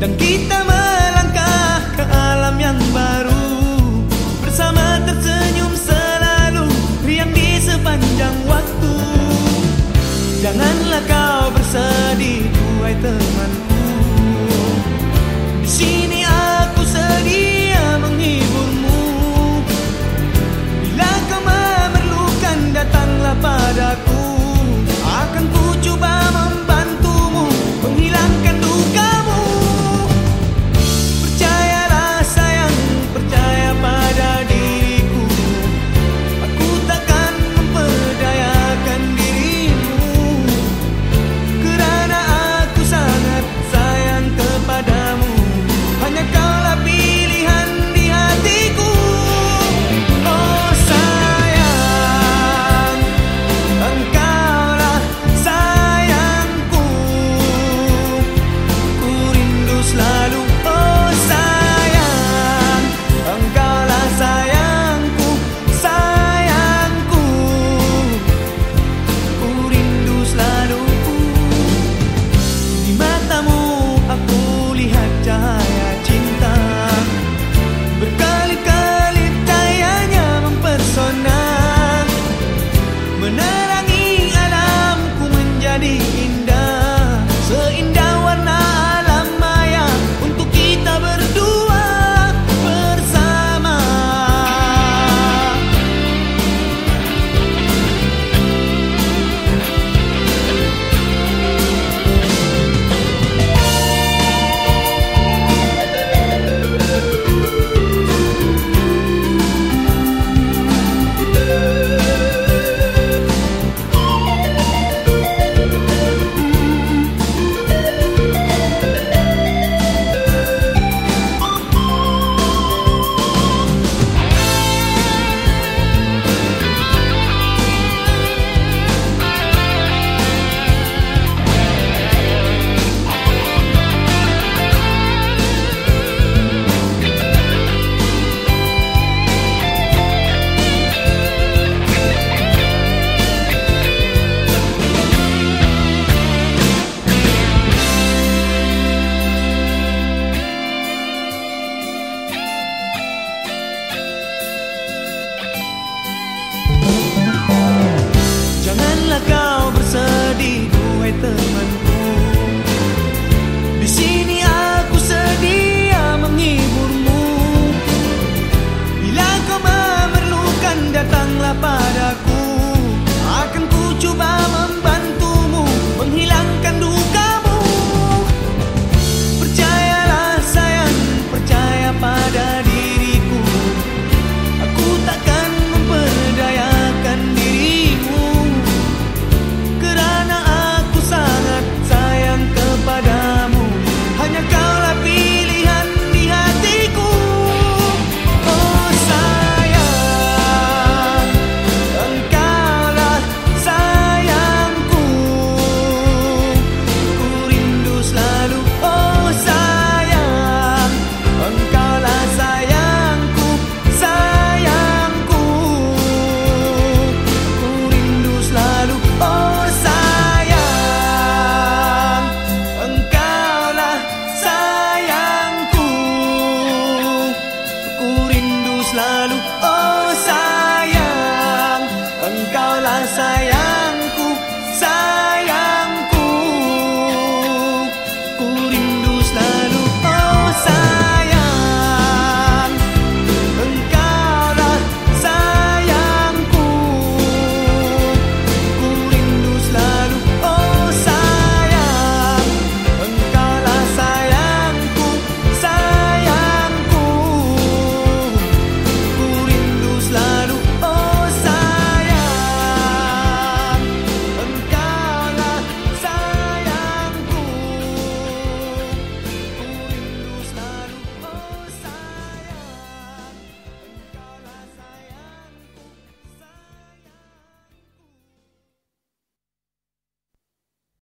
Danggita